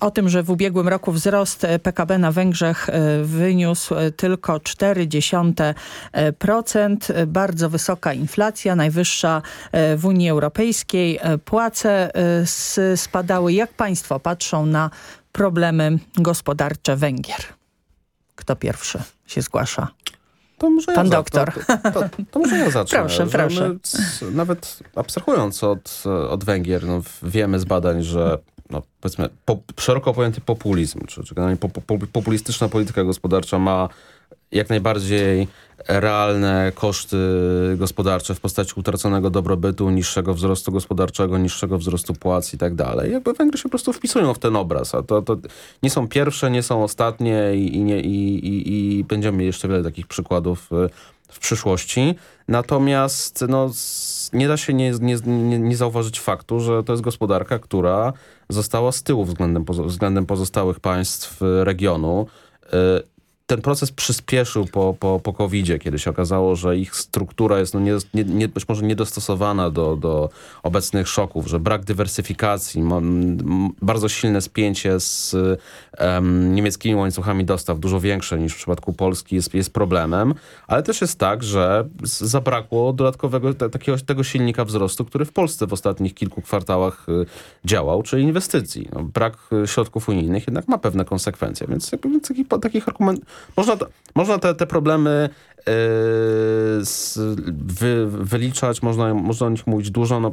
o tym, że w ubiegłym roku wzrost PKB na Węgrzech wyniósł tylko 0,4%. Bardzo wysoka inflacja, najwyższa w Unii Europejskiej. Płace spadały. Jak państwo patrzą na problemy gospodarcze Węgier? Kto pierwszy się zgłasza? To może Pan ja doktor. To, to, to, może ja zacznę. proszę, proszę. My, nawet abstrahując od, od Węgier, no, wiemy z badań, że no, powiedzmy po, szeroko pojęty populizm, czy, czy populistyczna polityka gospodarcza ma jak najbardziej realne koszty gospodarcze w postaci utraconego dobrobytu, niższego wzrostu gospodarczego, niższego wzrostu płac i tak dalej. Jakby Węgry się po prostu wpisują w ten obraz, a to, to nie są pierwsze, nie są ostatnie i, i, nie, i, i, i będziemy mieli jeszcze wiele takich przykładów w przyszłości. Natomiast no, nie da się nie, nie, nie, zauważyć faktu, że to jest gospodarka, która została z tyłu względem, względem pozostałych państw regionu ten proces przyspieszył po, po, po COVID-zie, kiedy się okazało, że ich struktura jest no nie, nie, nie, być może niedostosowana do, do obecnych szoków, że brak dywersyfikacji, bardzo silne spięcie z um, niemieckimi łańcuchami dostaw, dużo większe niż w przypadku Polski, jest, jest problemem, ale też jest tak, że zabrakło dodatkowego te, takiego, tego silnika wzrostu, który w Polsce w ostatnich kilku kwartałach y, działał, czyli inwestycji. No, brak y, środków unijnych jednak ma pewne konsekwencje, więc, więc takich, takich argumentów można, można te, te problemy yy, wy, wyliczać, można, można o nich mówić dużo. No,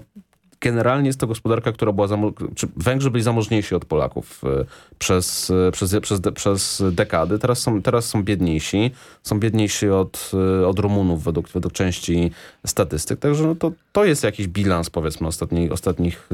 generalnie jest to gospodarka, która była, czy Węgrzy byli zamożniejsi od Polaków e, przez, e, przez, przez, przez dekady. Teraz są, teraz są biedniejsi. Są biedniejsi od, e, od Rumunów według, według części statystyk. Także no to, to jest jakiś bilans powiedzmy ostatnich, ostatnich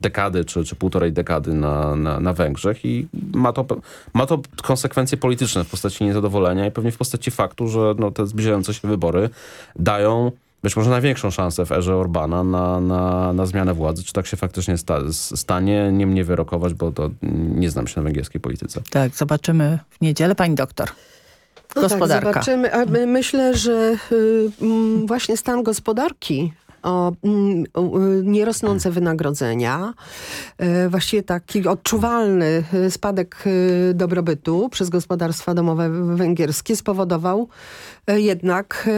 dekady czy, czy półtorej dekady na, na, na Węgrzech i ma to, ma to konsekwencje polityczne w postaci niezadowolenia i pewnie w postaci faktu, że no, te zbliżające się wybory dają być może największą szansę w erze Orbana na, na, na zmianę władzy. Czy tak się faktycznie sta stanie? Nie mnie wyrokować, bo to nie znam się na węgierskiej polityce. Tak, zobaczymy w niedzielę. Pani doktor. No gospodarka. Tak, zobaczymy. A myślę, że y, właśnie stan gospodarki o mm, nierosnące wynagrodzenia, e, właściwie taki odczuwalny e, spadek dobrobytu przez gospodarstwa domowe węgierskie spowodował jednak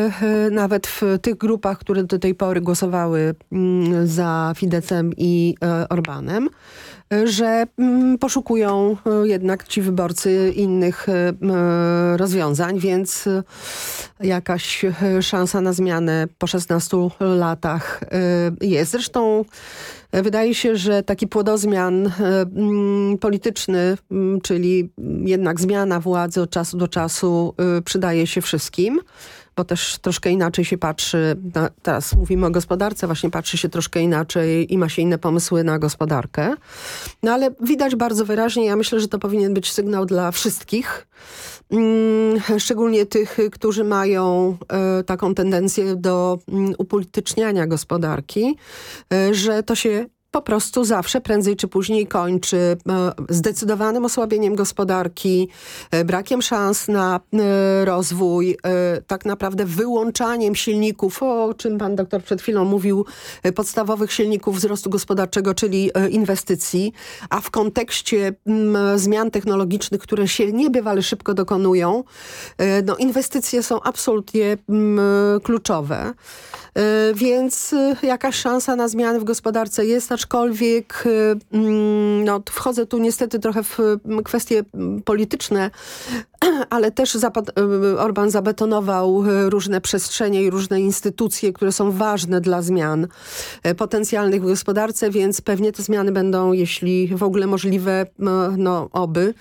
nawet w tych grupach, które do tej pory głosowały mm, za Fidecem i Orbanem, że mm, poszukują e, jednak ci wyborcy innych e, rozwiązań, więc e, jakaś szansa na zmianę po 16 latach jest. Zresztą wydaje się, że taki płodozmian mm, polityczny, czyli jednak zmiana władzy od czasu do czasu przydaje się wszystkim bo też troszkę inaczej się patrzy, na, teraz mówimy o gospodarce, właśnie patrzy się troszkę inaczej i ma się inne pomysły na gospodarkę. No ale widać bardzo wyraźnie, ja myślę, że to powinien być sygnał dla wszystkich, mm, szczególnie tych, którzy mają e, taką tendencję do mm, upolityczniania gospodarki, e, że to się po prostu zawsze prędzej czy później kończy e, zdecydowanym osłabieniem gospodarki, e, brakiem szans na e, rozwój, tak naprawdę wyłączaniem silników, o czym pan doktor przed chwilą mówił, podstawowych silników wzrostu gospodarczego, czyli inwestycji, a w kontekście zmian technologicznych, które się niebywale szybko dokonują, no inwestycje są absolutnie kluczowe. Więc jakaś szansa na zmiany w gospodarce jest, aczkolwiek y, mm, no, wchodzę tu niestety trochę w kwestie polityczne, ale też Orban zabetonował y, różne przestrzenie i różne instytucje, które są ważne dla zmian potencjalnych w gospodarce, więc pewnie te zmiany będą, jeśli w ogóle możliwe, no oby,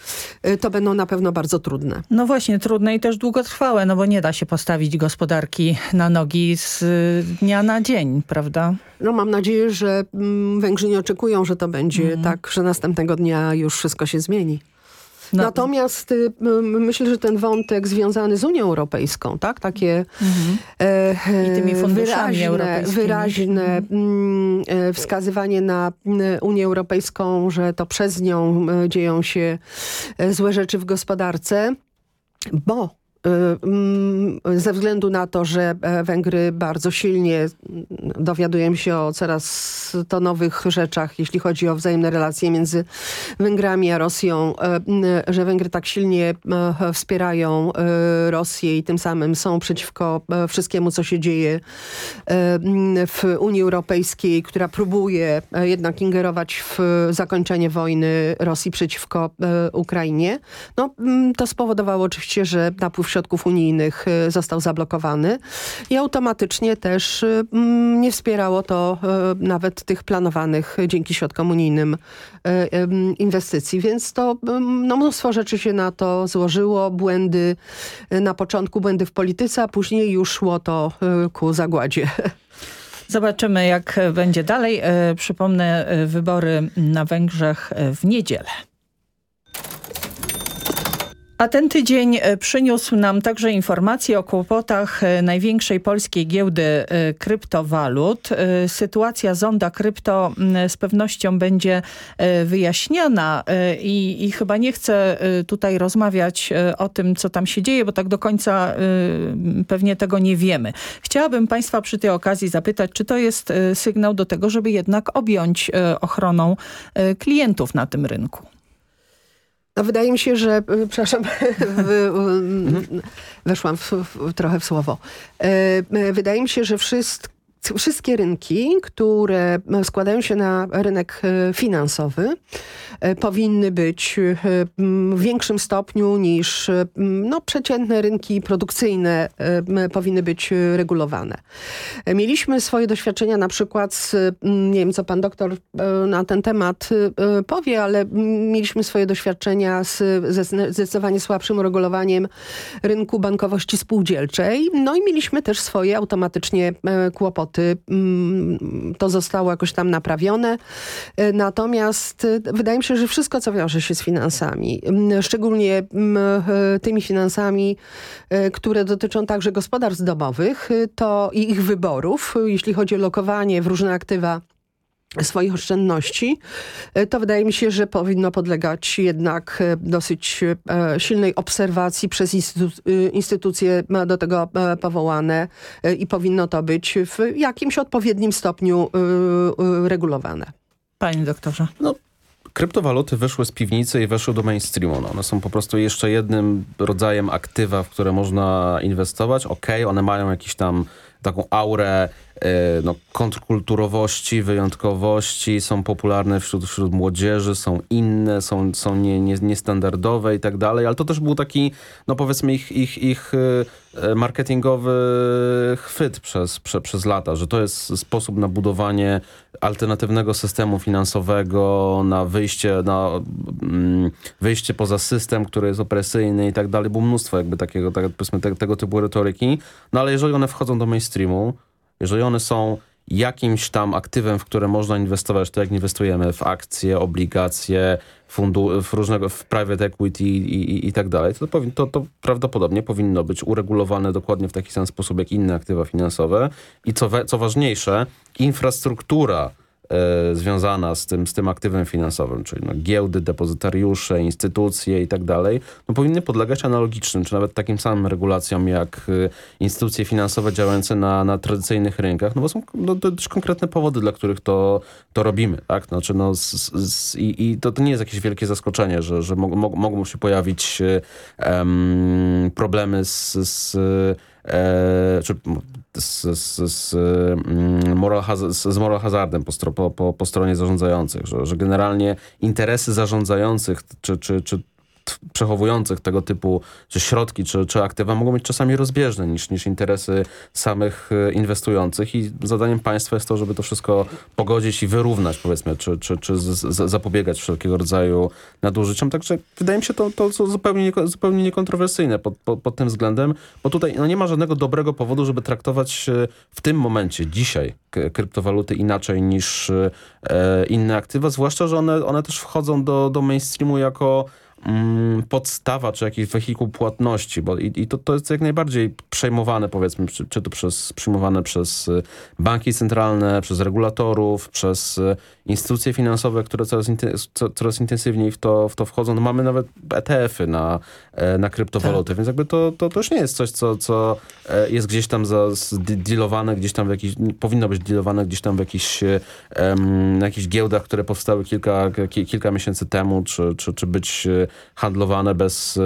to będą na pewno bardzo trudne. No właśnie, trudne i też długotrwałe, no bo nie da się postawić gospodarki na nogi z dnia na dzień, prawda? No mam nadzieję, że Węgrzy nie oczekują, że to będzie mm. tak, że następnego dnia już wszystko się zmieni. No. Natomiast y, myślę, że ten wątek związany z Unią Europejską, tak? Takie mhm. e, I tymi wyraźne, wyraźne mhm. e, wskazywanie na Unię Europejską, że to przez nią dzieją się e, złe rzeczy w gospodarce, bo mm, ze względu na to, że e, Węgry bardzo silnie dowiadujemy się o coraz to nowych rzeczach, jeśli chodzi o wzajemne relacje między Węgrami a Rosją, e, że Węgry tak silnie e, wspierają Rosję i tym samym są przeciwko wszystkiemu, co się dzieje w Unii Europejskiej, która próbuje jednak ingerować w zakończenie wojny Rosji przeciwko Ukrainie. No, to spowodowało oczywiście, że napływ środków unijnych y, został zablokowany i automatycznie też y, mm, nie wspierało to y, nawet tych planowanych dzięki środkom unijnym inwestycji. Więc to no, mnóstwo rzeczy się na to złożyło. Błędy na początku, błędy w polityce, a później już szło to ku zagładzie. Zobaczymy jak będzie dalej. Przypomnę wybory na Węgrzech w niedzielę. A ten tydzień e, przyniósł nam także informacje o kłopotach e, największej polskiej giełdy e, kryptowalut. Sytuacja zonda krypto z pewnością będzie wyjaśniona i, i chyba nie chcę tutaj rozmawiać o tym, co tam się dzieje, bo tak do końca pewnie tego nie wiemy. Chciałabym Państwa przy tej okazji zapytać, czy to jest sygnał do tego, żeby jednak objąć ochroną klientów na tym rynku? No wydaje mi się, że, e, przepraszam, weszłam w, w, trochę w słowo. E, e, wydaje mi się, że wszystko wszystkie rynki, które składają się na rynek e, finansowy, e, powinny być e, w większym stopniu niż no, przeciętne rynki produkcyjne powinny być regulowane. Mieliśmy swoje doświadczenia na przykład z, nie wiem co pan doktor na ten temat powie, ale mieliśmy swoje doświadczenia z zdecydowanie słabszym uregulowaniem rynku bankowości spółdzielczej. No i mieliśmy też swoje automatycznie kłopoty Mm, to zostało jakoś tam naprawione. E, natomiast e, wydaje mi się, że wszystko, co wiąże się z finansami, mm, szczególnie mm, e, tymi finansami, które dotyczą także gospodarstw domowych, to ich wyborów, jeśli chodzi o lokowanie w różne aktywa swoich oszczędności, e, to wydaje mi się, że powinno podlegać jednak e, dosyć e, silnej obserwacji przez instytu instytucje do tego powołane i powinno to być w jakimś odpowiednim stopniu regulowane. Panie doktorze. No, kryptowaluty wyszły z piwnicy i weszły do mainstreamu. No, one są po prostu jeszcze jednym rodzajem aktywa, w które można inwestować. Okej, okay, one mają jakiś tam taką aurę no, kontrkulturowości, wyjątkowości, są popularne wśród, wśród młodzieży, są inne, są, są nie, nie, niestandardowe i tak dalej, ale to też był taki, no powiedzmy ich, ich, ich e, marketingowy chwyt przez, prze, przez lata, że to jest sposób na budowanie alternatywnego systemu finansowego, na wyjście, na mm, wyjście poza system, który jest opresyjny i tak dalej. Było mnóstwo jakby takiego, tak, powiedzmy, te, tego typu retoryki. No ale jeżeli one wchodzą do mainstreamu, jeżeli one są jakimś tam aktywem, w które można inwestować, tak jak inwestujemy w akcje, obligacje, fundu, w różnego, w private equity i, i, i tak dalej, to, powin, to, to prawdopodobnie powinno być uregulowane dokładnie w taki sam sposób jak inne aktywa finansowe. I co, we, co ważniejsze, infrastruktura e, związana z tym, z tym aktywem finansowym, czyli no, giełdy, depozytariusze, instytucje i tak dalej, no, powinny podlegać analogicznym, czy nawet takim samym regulacjom jak y, instytucje finansowe działające na, na tradycyjnych rynkach, no bo są no, dość konkretne powody, dla których to, to robimy, tak? Znaczy, no, z, z, i, i to, nie jest jakieś wielkie zaskoczenie, że, że mo, mo, mogą się pojawić um, problemy z, z e, czy z, z, z, moral, z moral hazardem po, po, po, stronie zarządzających, że, że generalnie interesy zarządzających czy, czy, czy przechowujących tego typu czy środki, czy, czy aktywa mogą być czasami rozbieżne niż, niż interesy samych e, inwestujących i zadaniem państwa jest to, żeby to wszystko pogodzić i wyrównać powiedzmy, czy, czy, czy z, z, zapobiegać wszelkiego rodzaju nadużyciom. Także wydaje mi się to, to zupełnie, zupełnie niekontrowersyjne pod, pod, pod tym względem, bo tutaj no, nie ma żadnego dobrego powodu, żeby traktować e, w tym momencie, dzisiaj kryptowaluty inaczej niż e, inne aktywa, zwłaszcza, że one, one też wchodzą do, do mainstreamu jako podstawa, czy jakiś wehikuł płatności, bo i, i to, to jest jak najbardziej przejmowane, powiedzmy, czy, czy to przez, przyjmowane przez y, banki centralne, przez regulatorów, przez y, instytucje finansowe, które coraz, coraz intensywniej w to, w to wchodzą. No mamy nawet ETF-y na, e, na kryptowaluty, tak. więc jakby to, to, to już nie jest coś, co, co e, jest gdzieś tam za, dealowane, gdzieś tam w jakiś, powinno być dealowane gdzieś tam w jakichś, um, na jakichś giełdach, które powstały kilka, kilka miesięcy temu, czy, czy, czy być e, handlowane bez,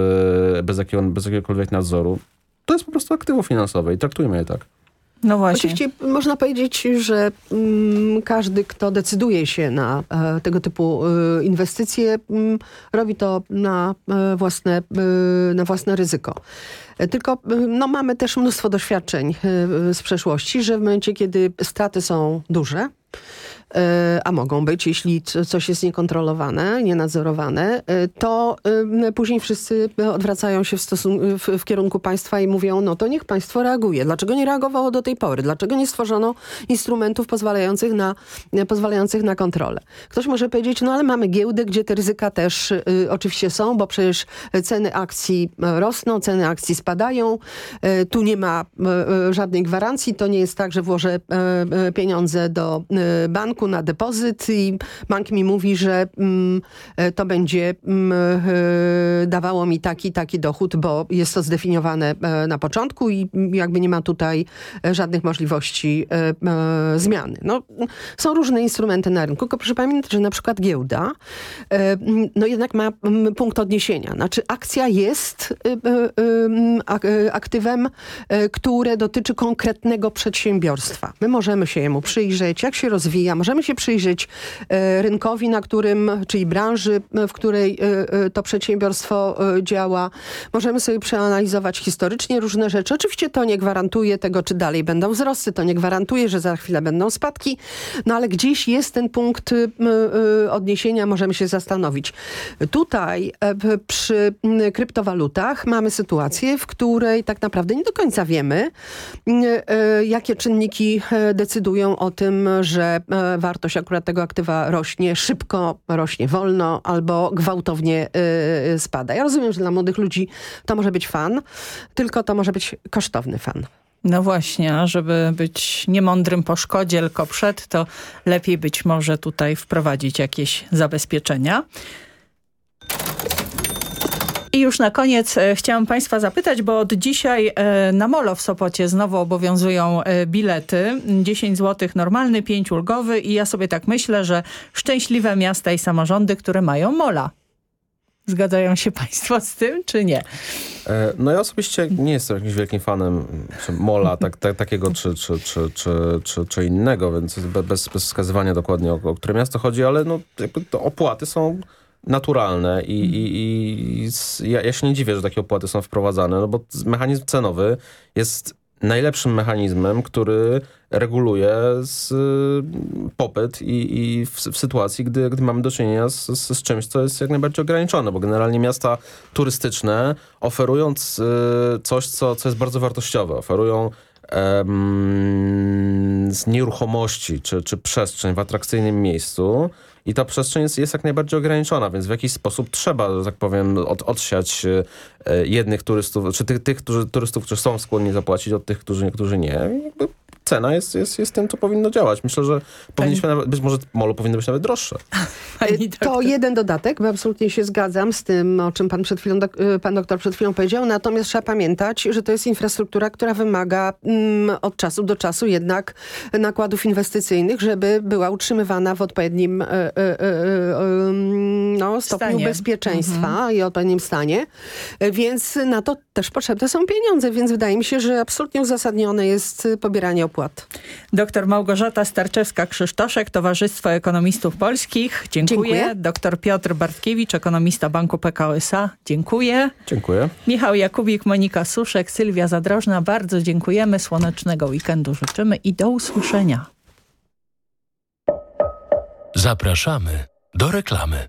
bez, jakiego, bez jakiegokolwiek nadzoru. To jest po prostu aktywo finansowe i traktujmy je tak. No właśnie. Oczywiście można powiedzieć, że mm, każdy, kto decyduje się na e, tego typu e, inwestycje, mm, robi to na, e, własne, e, na własne ryzyko. E, tylko e, no, mamy też mnóstwo doświadczeń z przeszłości, że w momencie, kiedy straty są duże, a mogą być, jeśli coś jest niekontrolowane, nienadzorowane, e, to e, później wszyscy odwracają się w, w, w, kierunku państwa i mówią, no to niech państwo reaguje. Dlaczego nie reagowało do tej pory? Dlaczego nie stworzono instrumentów pozwalających na, pozwalających na kontrolę? Ktoś może powiedzieć, no ale mamy giełdy, gdzie te ryzyka też y, oczywiście są, bo przecież ceny akcji rosną, ceny akcji spadają, y, tu nie ma y, żadnej gwarancji, to nie jest tak, że włożę pieniądze do banku, na depozyt i bank mi mówi, że mm, e, to będzie mm, e, dawało mi taki, taki dochód, bo jest to zdefiniowane e, na początku i jakby nie ma tutaj żadnych możliwości zmiany. No, są różne instrumenty na rynku, tylko proszę pamiętać, że na przykład giełda no jednak ma punkt odniesienia. Znaczy akcja jest aktywem, które dotyczy konkretnego przedsiębiorstwa. My możemy się jemu przyjrzeć, jak się rozwija, możemy się przyjrzeć e, rynkowi, na którym, czyli branży, w której e, e, to przedsiębiorstwo działa. Możemy sobie przeanalizować historycznie różne rzeczy. Oczywiście to nie gwarantuje tego, czy dalej będą wzrosty, to nie gwarantuje, że za chwilę będą spadki, no ale gdzieś jest ten punkt odniesienia, możemy się zastanowić. Tutaj przy kryptowalutach mamy sytuację, w której tak naprawdę nie do końca wiemy, jakie czynniki decydują o tym, że wartość akurat tego aktywa rośnie szybko, rośnie wolno albo gwałtownie yy, spada. Ja rozumiem, że dla młodych ludzi to może być fan, tylko to może być kosztowny fan. No właśnie, a żeby być niemądrym po szkodzie, tylko przed, to lepiej być może tutaj wprowadzić jakieś zabezpieczenia. I już na koniec e, chciałam Państwa zapytać, bo od dzisiaj e, na Molo w Sopocie znowu obowiązują e, bilety. 10 zł normalny, 5 ulgowy i ja sobie tak myślę, że szczęśliwe miasta i samorządy, które mają Mola. Zgadzają się Państwo z tym, czy nie? No ja osobiście nie jestem jakimś wielkim fanem mola tak, tak, takiego czy, czy, czy, czy, czy, czy innego, więc be- bez, bez wskazywania dokładnie o, o które miasto chodzi, ale no, opłaty są naturalne i, i, i s- ja, ja się nie dziwię, że takie opłaty są wprowadzane, no bo mechanizm cenowy jest najlepszym mechanizmem, który reguluje z, y, popyt i, i w, w sytuacji, gdy, gdy mamy do czynienia z, z, z czymś, co jest jak najbardziej ograniczone, bo generalnie miasta turystyczne oferując y, coś, co, co jest bardzo wartościowe, oferują z nieruchomości czy, czy przestrzeń w atrakcyjnym miejscu i ta przestrzeń jest, jest jak najbardziej ograniczona, więc w jakiś sposób trzeba, że tak powiem, od, odsiać e, jednych turystów, czy tych, tych którzy, turystów, którzy są skłonni zapłacić od tych, którzy, którzy nie. I jakby cena jest, jest, jest tym, co powinno działać. Myślę, że powinniśmy nawet, być może molo powinno być nawet droższe. To jeden dodatek, bo absolutnie się zgadzam z tym, o czym pan, przed chwilą, y, pan doktor przed chwilą powiedział, natomiast trzeba pamiętać, że to jest infrastruktura, która wymaga mm, od czasu do czasu jednak nakładów inwestycyjnych, żeby była utrzymywana w odpowiednim y, y, y, y, no, stopniu Stanie. bezpieczeństwa i odpowiednim stanie, Y, więc na to też potrzebne są pieniądze, więc wydaje mi się, że absolutnie uzasadnione jest y, pobieranie opłat. Doktor Małgorzata Starczewska-Krzysztoszek, Towarzystwo Ekonomistów Polskich. Dziękuję. Dziękuję. Doktor Piotr Bartkiewicz, ekonomista Banku PKO SA. Dziękuję. Dziękuję. Michał Jakubik, Monika Suszek, Sylwia Zadrożna. Bardzo dziękujemy. Słonecznego weekendu życzymy i do usłyszenia. Zapraszamy do reklamy.